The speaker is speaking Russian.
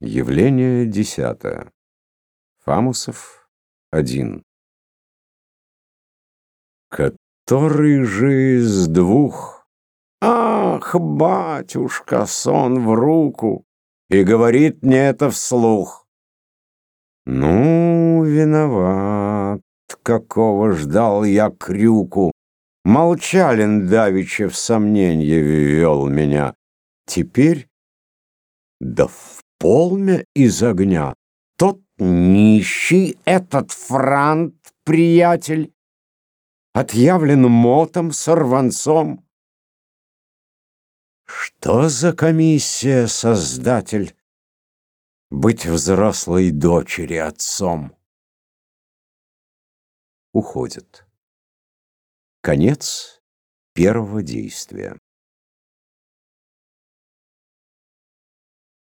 Явление десятое. Фамусов один. Который же из двух? Ах, батюшка, сон в руку, и говорит мне это вслух. Ну, виноват, какого ждал я крюку. Молчалин давеча в сомненье ввел меня. Теперь да в полме из огня. Тот нищий, этот франт, приятель, отъявлен мотом, сорванцом. Что за комиссия, создатель, быть взрослой дочери отцом? Уходит. Конец первого действия.